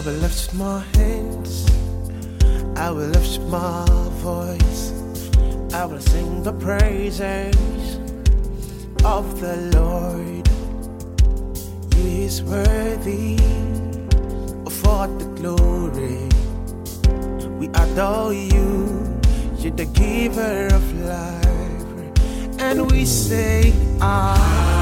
I will lift my hands, I will lift my voice, I will sing the praises of the Lord. He is worthy of all the glory. We adore you, you're the giver of life, and we say, You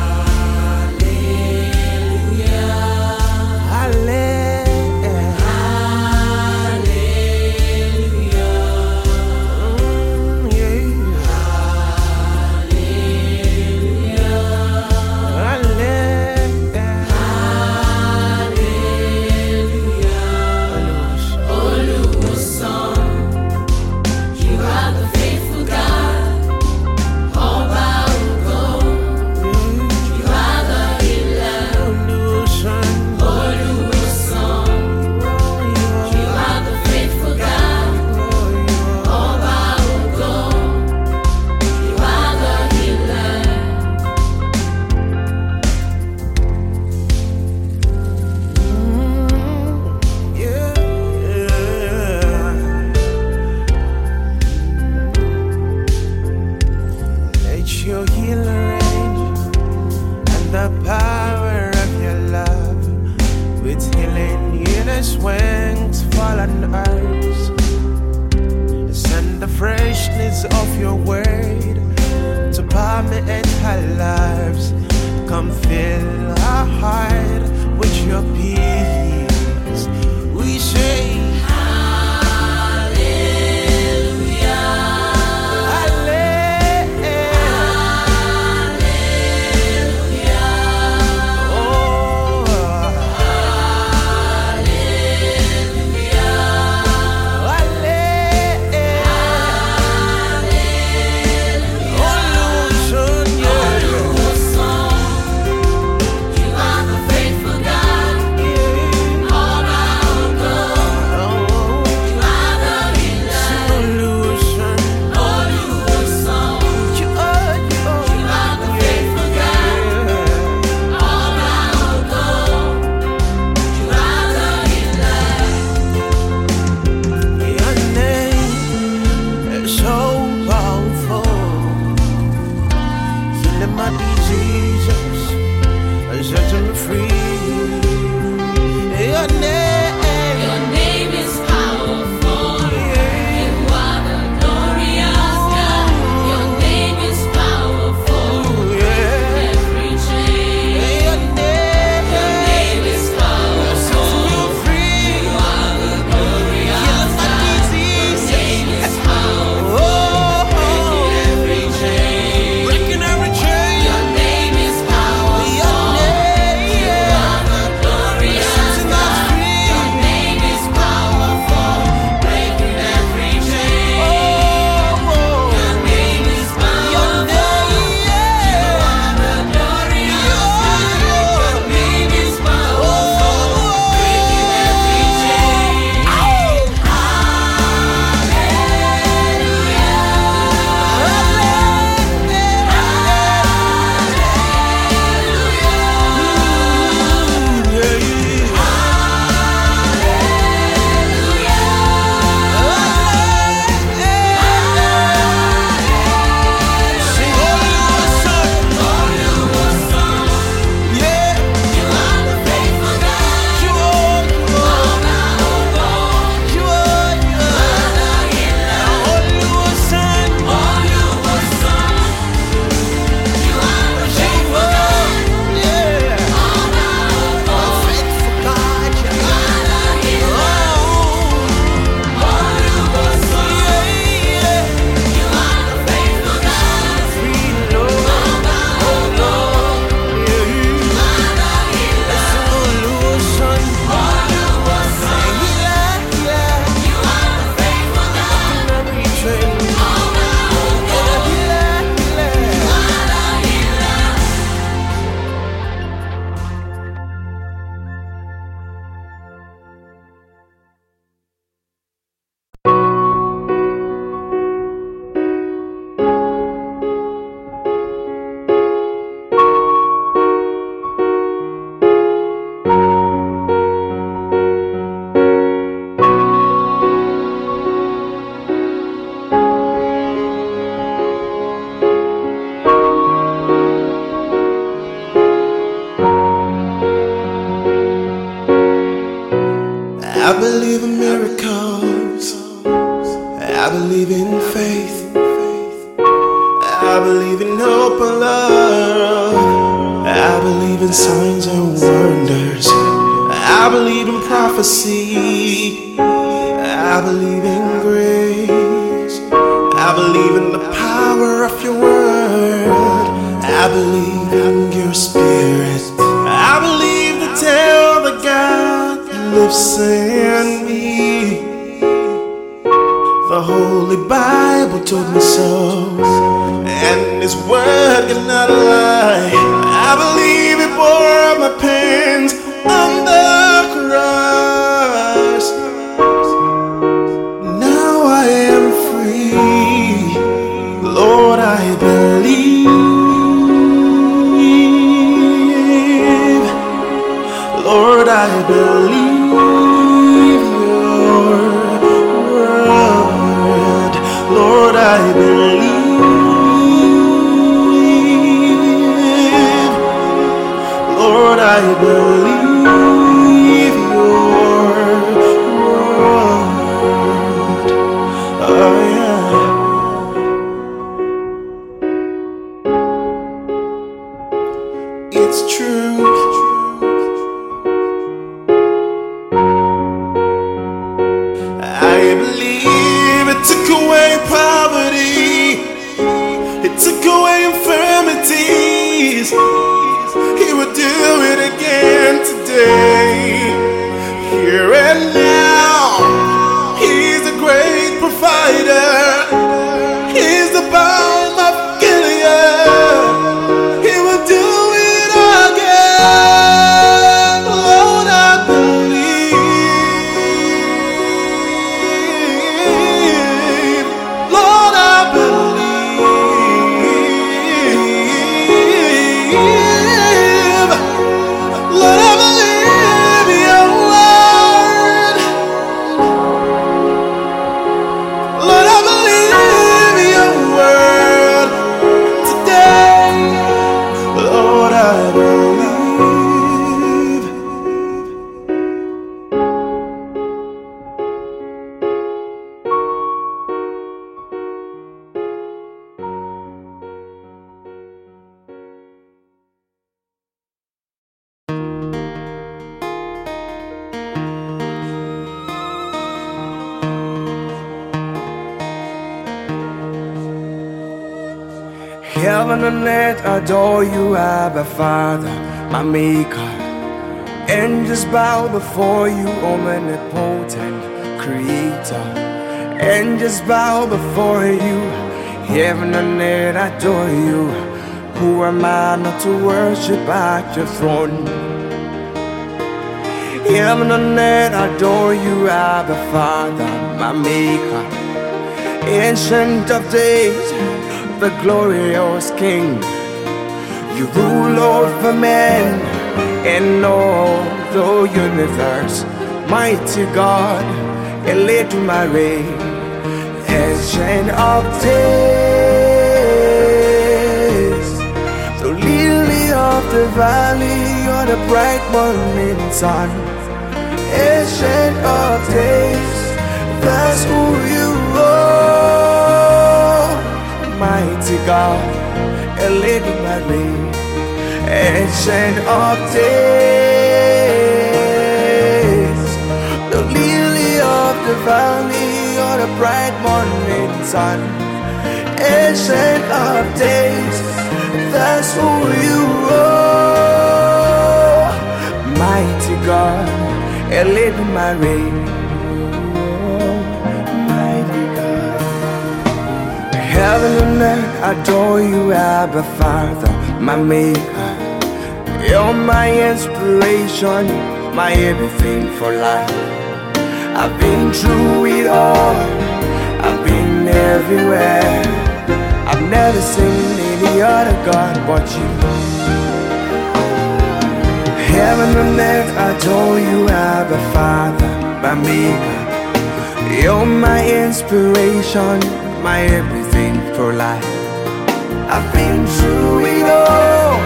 I believe, Lord. I believe your word, Lord. I believe, Lord. I believe Abba Father, my Maker. Angels bow before you, omnipotent Creator. Angels bow before you, heaven and earth adore you. Who am I not to worship at your throne? Heaven and earth adore you, Abba Father, my Maker. Ancient of days, the glorious King. You rule over men and all the universe. Mighty God, reign. Ancient of days, the lily of the valley, you're the bright morning sun. Ancient of days, that's who you are. Mighty God, elate my reign. Ancient of days, the lily of the valley, you're the bright morning sun. Ancient of days, that's who you are. Mighty God, elate my reign. Heaven and earth I adore you, Abba Father, my Maker. You're my inspiration, my everything for life. I've been through it all, I've been everywhere. I've never seen any other God but you. Heaven and earth adore you, Abba Father, my Maker. You're my inspiration, my everything for life. I've been through it all,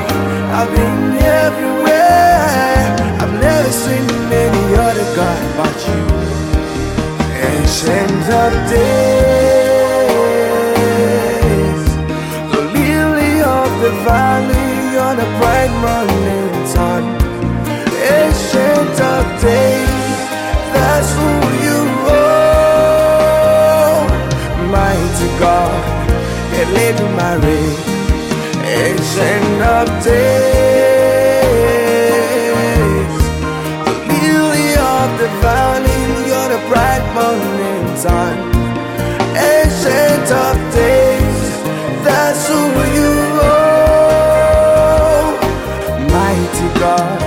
I've been everywhere. I've never seen any other God but you. Ancient of days, the lily of the valley on a bright morning sun. Ancient of days, that's who you Eledumare, Ancient of days, the lily of the valley, you're the bright morning sun. Ancient of days, that's who you are. Mighty God,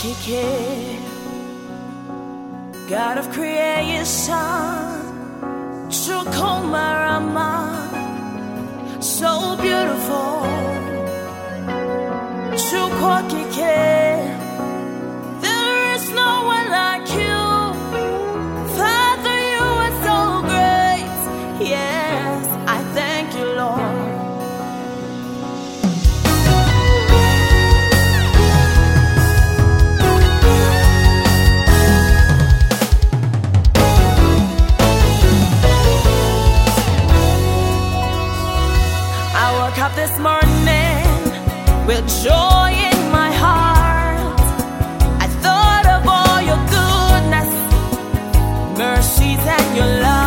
Eledumare. Chukwokike, God of creation, woke up this morning with joy in my heart. I thought of all your goodness, mercies, and your love.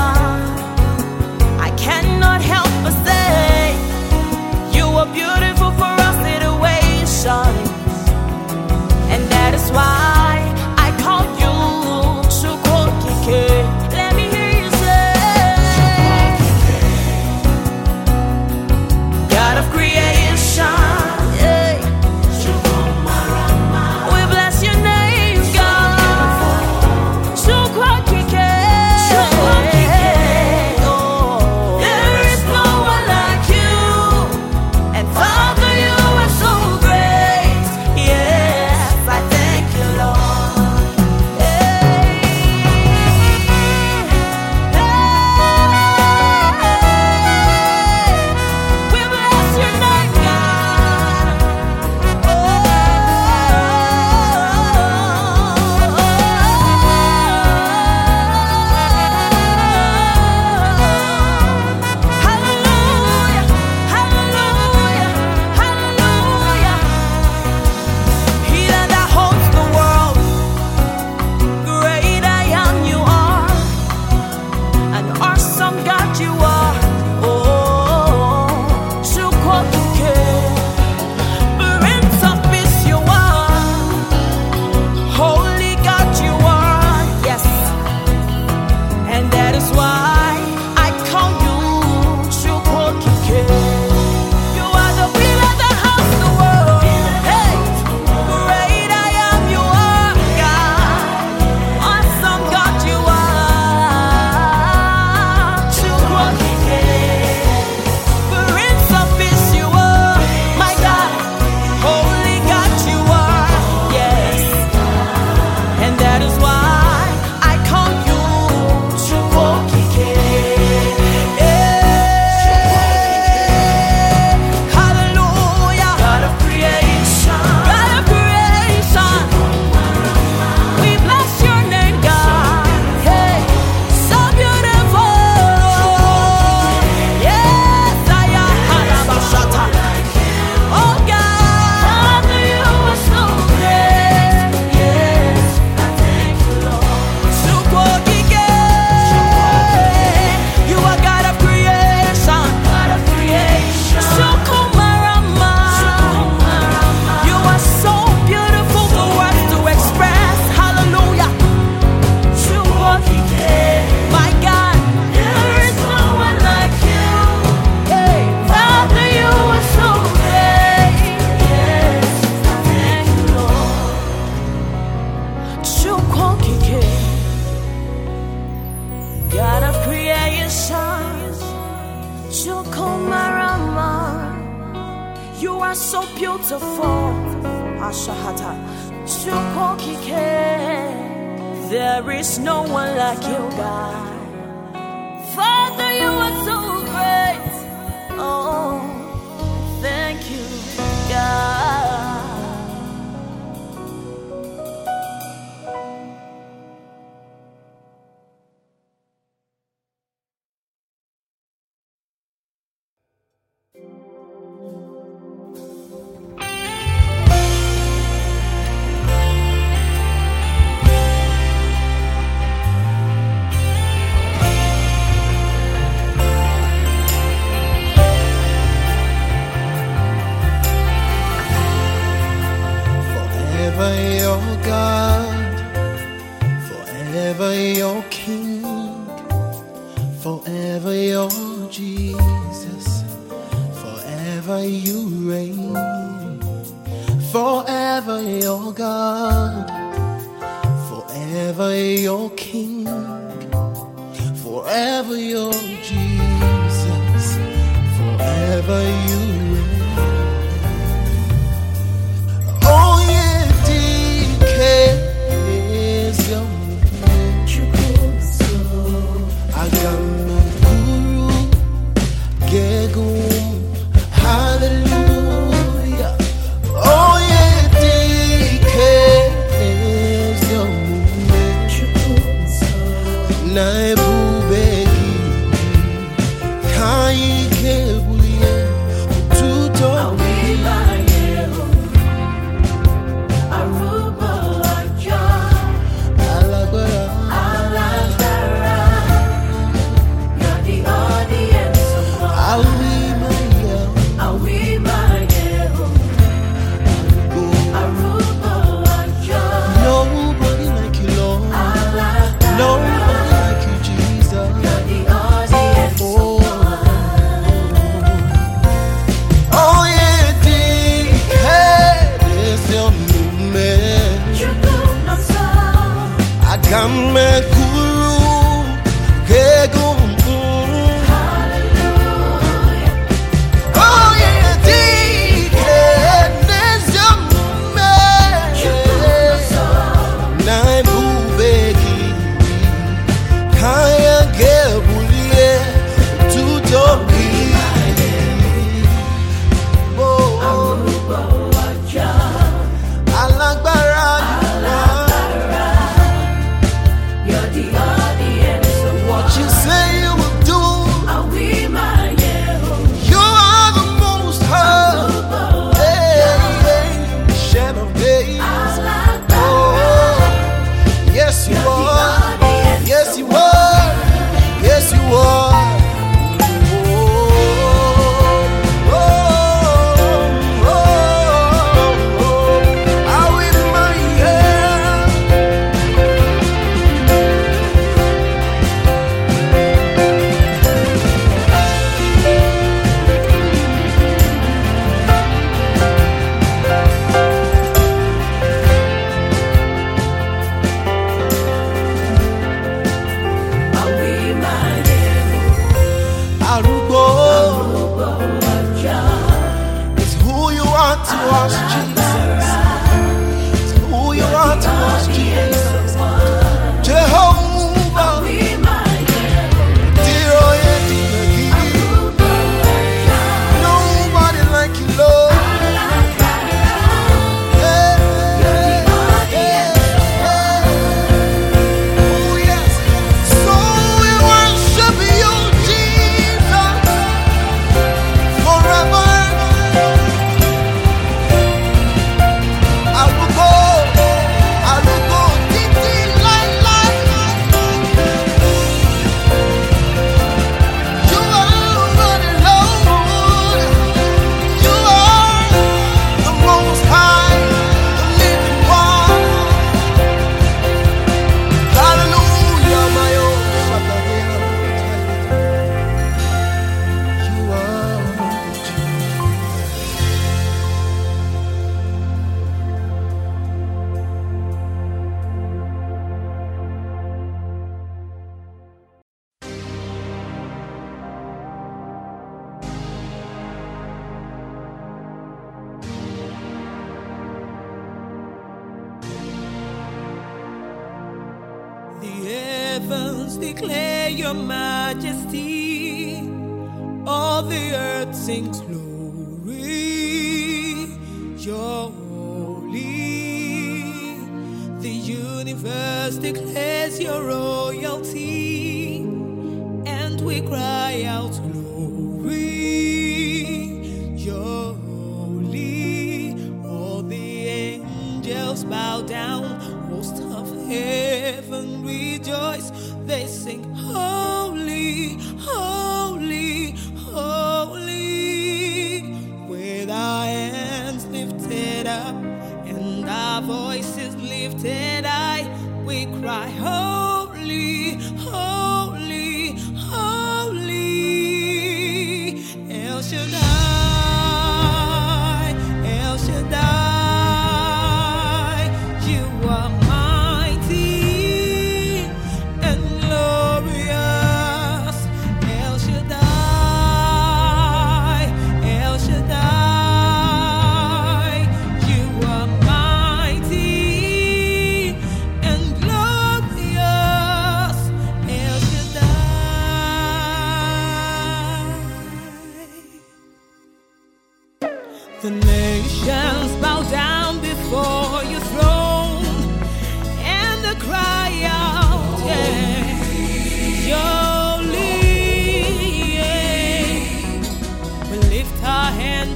Ka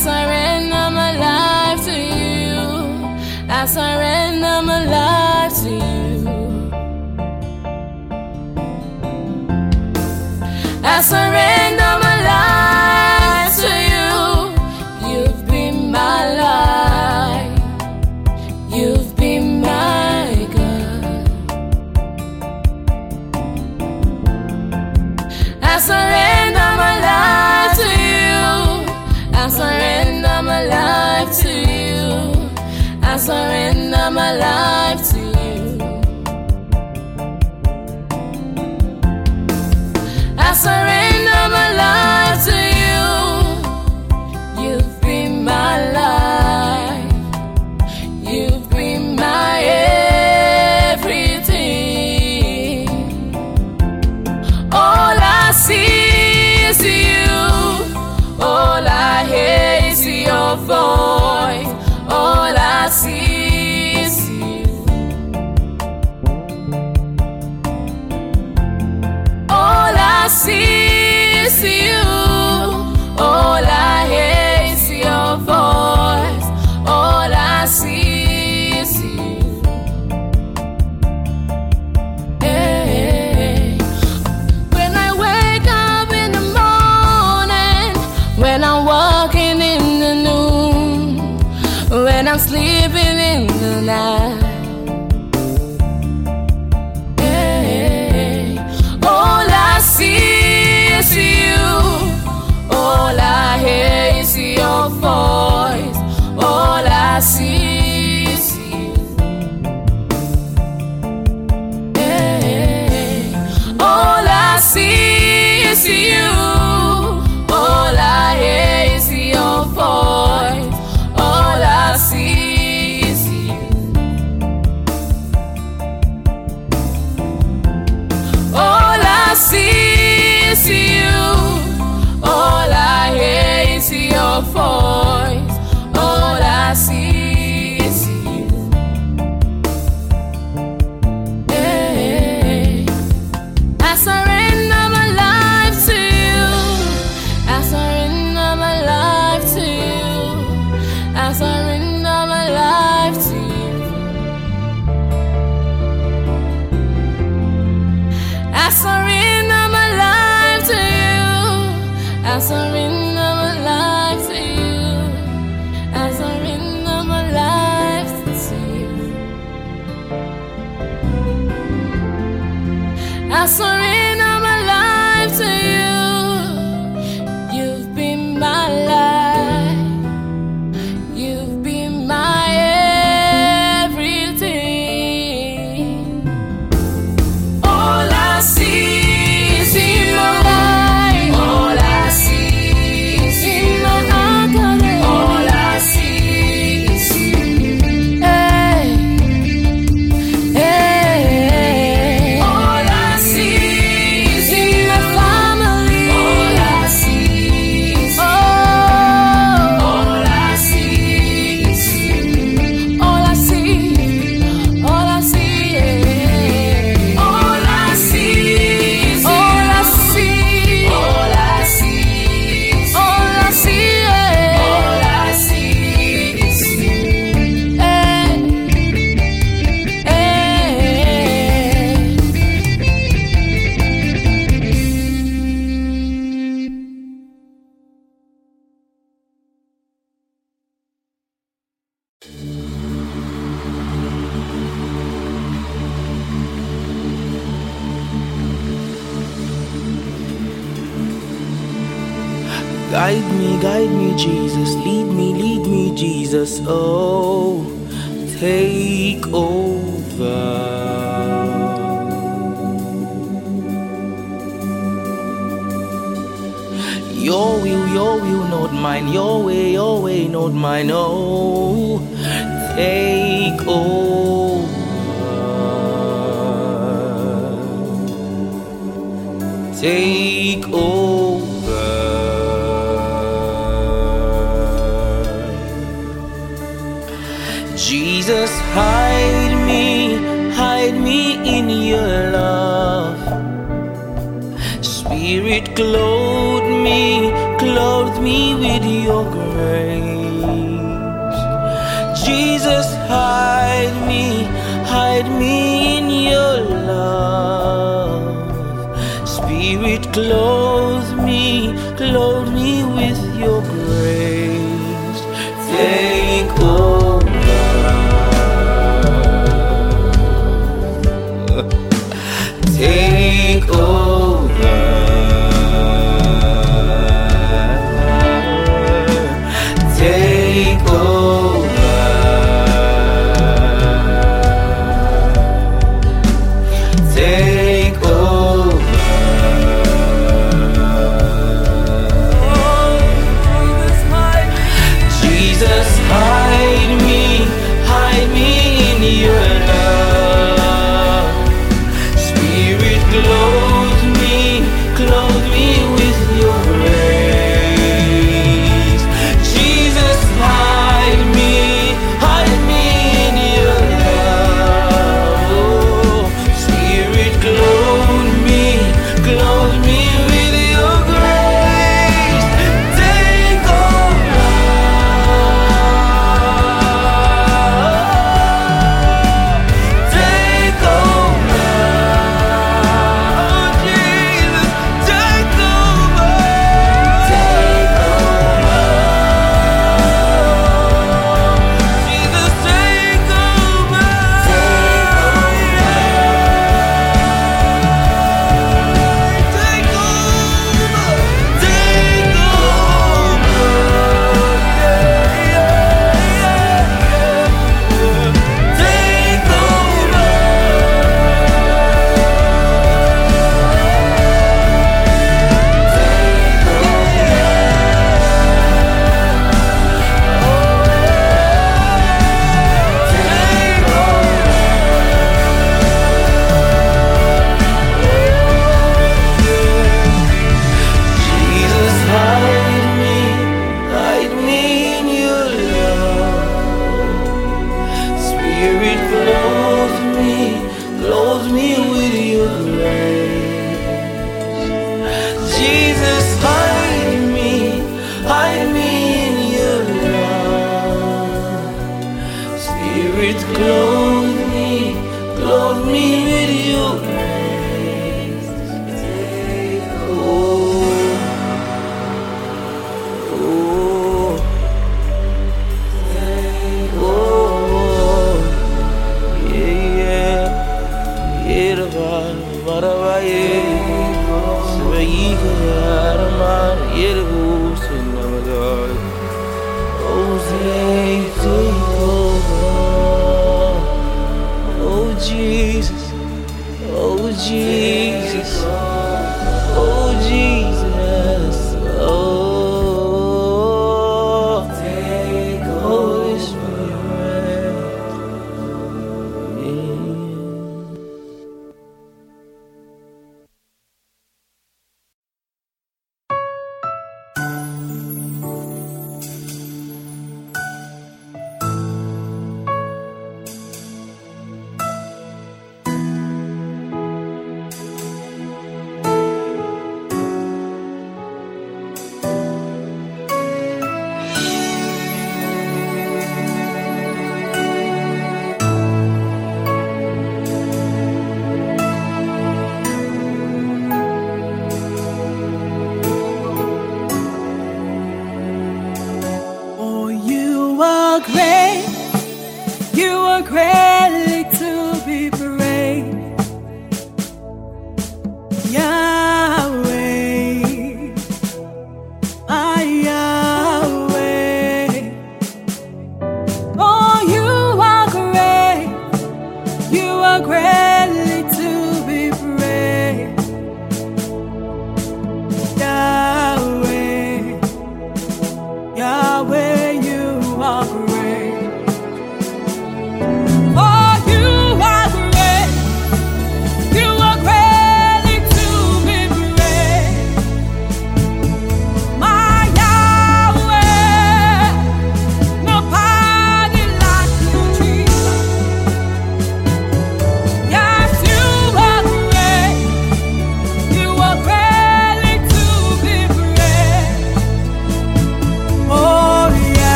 surrender my life to you. I surrender my life. Love. I'm sleeping in the night. Hey, all I see is you. All I hear is your voice. All I see. Guide me, guide me, Jesus. Lead me, lead me, Jesus. Oh, take over. Your will, your will, not mine. Your way, your way, not mine. Oh, take over. Take over. Jesus, hide me, hide me in your love. Spirit, clothe me, clothe me with your grace. Jesus, hide me, hide me in your love. Spirit, clothe me, clothe